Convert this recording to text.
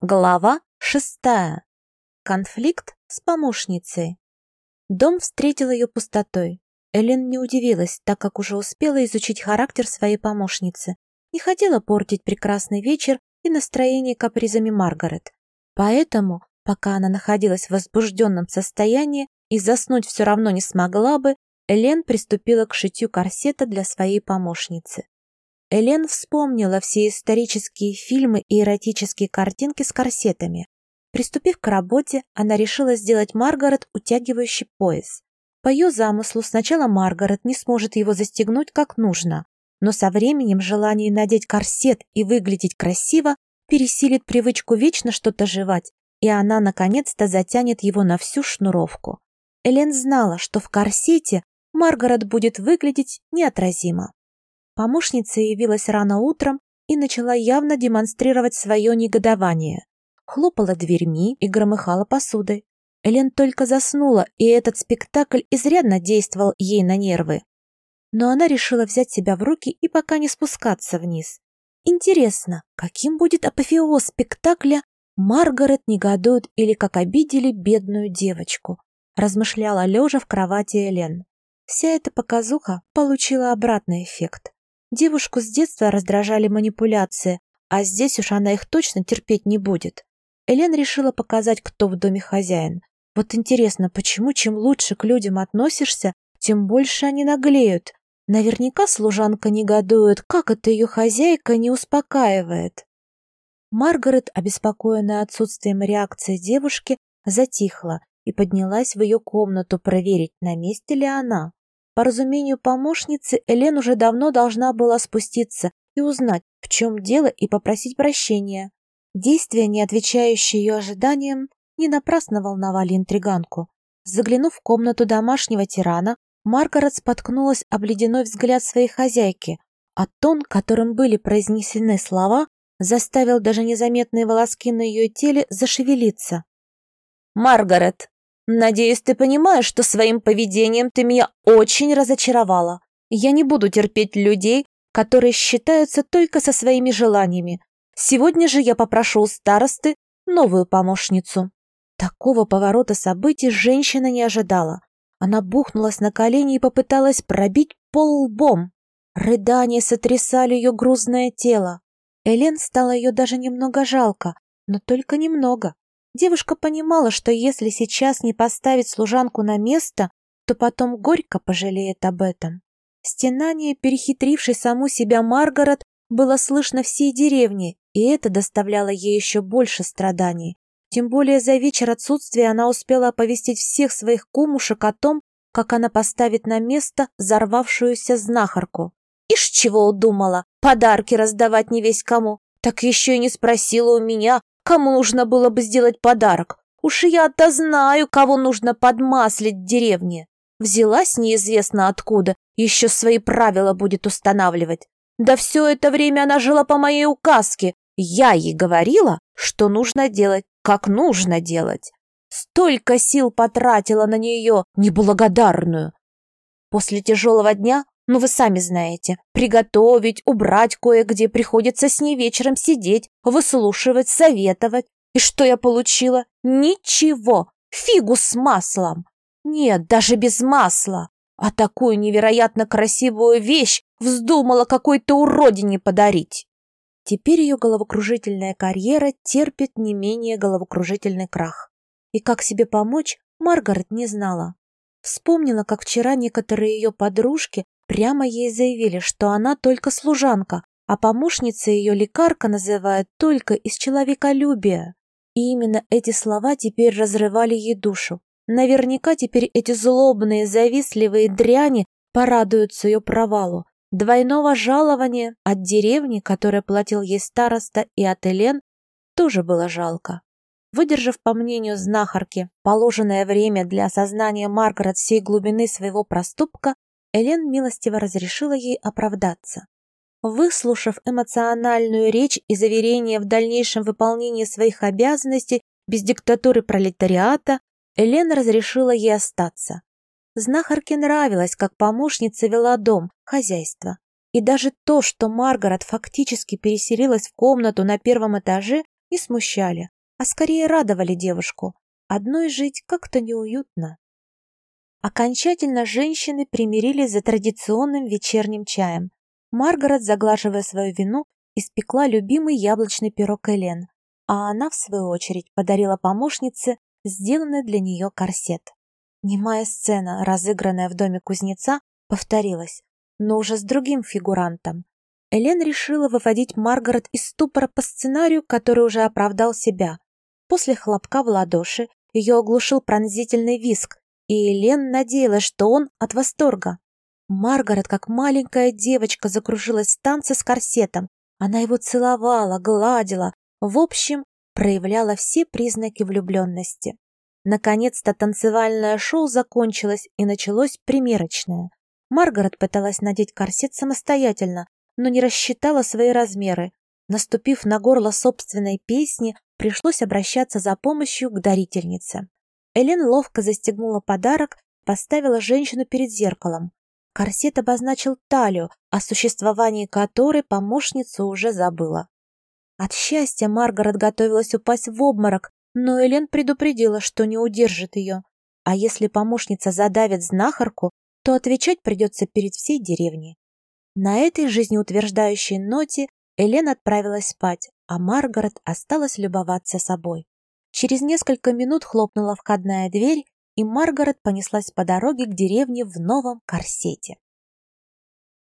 Глава шестая. Конфликт с помощницей. Дом встретил ее пустотой. Элен не удивилась, так как уже успела изучить характер своей помощницы. Не хотела портить прекрасный вечер и настроение капризами Маргарет. Поэтому, пока она находилась в возбужденном состоянии и заснуть все равно не смогла бы, Элен приступила к шитью корсета для своей помощницы. Элен вспомнила все исторические фильмы и эротические картинки с корсетами. Приступив к работе, она решила сделать Маргарет утягивающий пояс. По ее замыслу сначала Маргарет не сможет его застегнуть как нужно, но со временем желание надеть корсет и выглядеть красиво пересилит привычку вечно что-то жевать, и она наконец-то затянет его на всю шнуровку. Элен знала, что в корсете Маргарет будет выглядеть неотразимо. Помощница явилась рано утром и начала явно демонстрировать свое негодование. Хлопала дверьми и громыхала посудой. Элен только заснула, и этот спектакль изрядно действовал ей на нервы. Но она решила взять себя в руки и пока не спускаться вниз. Интересно, каким будет апофеоз спектакля «Маргарет негодует» или «Как обидели бедную девочку», размышляла лежа в кровати Элен. Вся эта показуха получила обратный эффект. Девушку с детства раздражали манипуляции, а здесь уж она их точно терпеть не будет. Элен решила показать, кто в доме хозяин. Вот интересно, почему чем лучше к людям относишься, тем больше они наглеют. Наверняка служанка негодует, как это ее хозяйка не успокаивает. Маргарет, обеспокоенная отсутствием реакции девушки, затихла и поднялась в ее комнату проверить, на месте ли она. По разумению помощницы, Элен уже давно должна была спуститься и узнать, в чем дело, и попросить прощения. Действия, не отвечающие ее ожиданиям, не напрасно волновали интриганку. Заглянув в комнату домашнего тирана, Маргарет споткнулась об ледяной взгляд своей хозяйки, а тон, которым были произнесены слова, заставил даже незаметные волоски на ее теле зашевелиться. «Маргарет, Надеюсь, ты понимаешь, что своим поведением ты меня очень разочаровала. Я не буду терпеть людей, которые считаются только со своими желаниями. Сегодня же я попрошу у старосты новую помощницу». Такого поворота событий женщина не ожидала. Она бухнулась на колени и попыталась пробить пол лбом. Рыдания сотрясали ее грузное тело. Элен стало ее даже немного жалко, но только немного. Девушка понимала, что если сейчас не поставить служанку на место, то потом горько пожалеет об этом. Стенание, перехитрившей саму себя Маргарет, было слышно всей деревне, и это доставляло ей еще больше страданий. Тем более за вечер отсутствия она успела оповестить всех своих кумушек о том, как она поставит на место взорвавшуюся знахарку. Ишь чего удумала, подарки раздавать не весь кому, так еще и не спросила у меня, Кому нужно было бы сделать подарок? Уж я-то знаю, кого нужно подмаслить в деревне. Взялась неизвестно откуда, еще свои правила будет устанавливать. Да все это время она жила по моей указке. Я ей говорила, что нужно делать, как нужно делать. Столько сил потратила на нее, неблагодарную. После тяжелого дня ну, вы сами знаете, приготовить, убрать кое-где, приходится с ней вечером сидеть, выслушивать, советовать. И что я получила? Ничего. Фигу с маслом. Нет, даже без масла. А такую невероятно красивую вещь вздумала какой-то уродине подарить. Теперь ее головокружительная карьера терпит не менее головокружительный крах. И как себе помочь, Маргарет не знала. Вспомнила, как вчера некоторые ее подружки Прямо ей заявили, что она только служанка, а помощница ее лекарка называет только из человеколюбия. И именно эти слова теперь разрывали ей душу. Наверняка теперь эти злобные, завистливые дряни порадуются ее провалу. Двойного жалования от деревни, которое платил ей староста, и от Элен, тоже было жалко. Выдержав, по мнению знахарки, положенное время для осознания Маргарет всей глубины своего проступка, Элен милостиво разрешила ей оправдаться. Выслушав эмоциональную речь и заверение в дальнейшем выполнении своих обязанностей без диктатуры пролетариата, Элен разрешила ей остаться. Знахарке нравилось, как помощница вела дом, хозяйство. И даже то, что Маргарет фактически переселилась в комнату на первом этаже, не смущали, а скорее радовали девушку. Одной жить как-то неуютно. Окончательно женщины примирились за традиционным вечерним чаем. Маргарет, заглаживая свою вину, испекла любимый яблочный пирог Элен, а она, в свою очередь, подарила помощнице сделанный для нее корсет. Немая сцена, разыгранная в доме кузнеца, повторилась, но уже с другим фигурантом. Элен решила выводить Маргарет из ступора по сценарию, который уже оправдал себя. После хлопка в ладоши ее оглушил пронзительный виск, и Элен надеялась, что он от восторга. Маргарет, как маленькая девочка, закружилась в танце с корсетом. Она его целовала, гладила, в общем, проявляла все признаки влюбленности. Наконец-то танцевальное шоу закончилось и началось примерочное. Маргарет пыталась надеть корсет самостоятельно, но не рассчитала свои размеры. Наступив на горло собственной песни, пришлось обращаться за помощью к дарительнице. Элен ловко застегнула подарок, поставила женщину перед зеркалом. Корсет обозначил талию, о существовании которой помощница уже забыла. От счастья Маргарет готовилась упасть в обморок, но Элен предупредила, что не удержит ее. А если помощница задавит знахарку, то отвечать придется перед всей деревней. На этой жизнеутверждающей ноте Элен отправилась спать, а Маргарет осталась любоваться собой. Через несколько минут хлопнула входная дверь, и Маргарет понеслась по дороге к деревне в новом корсете.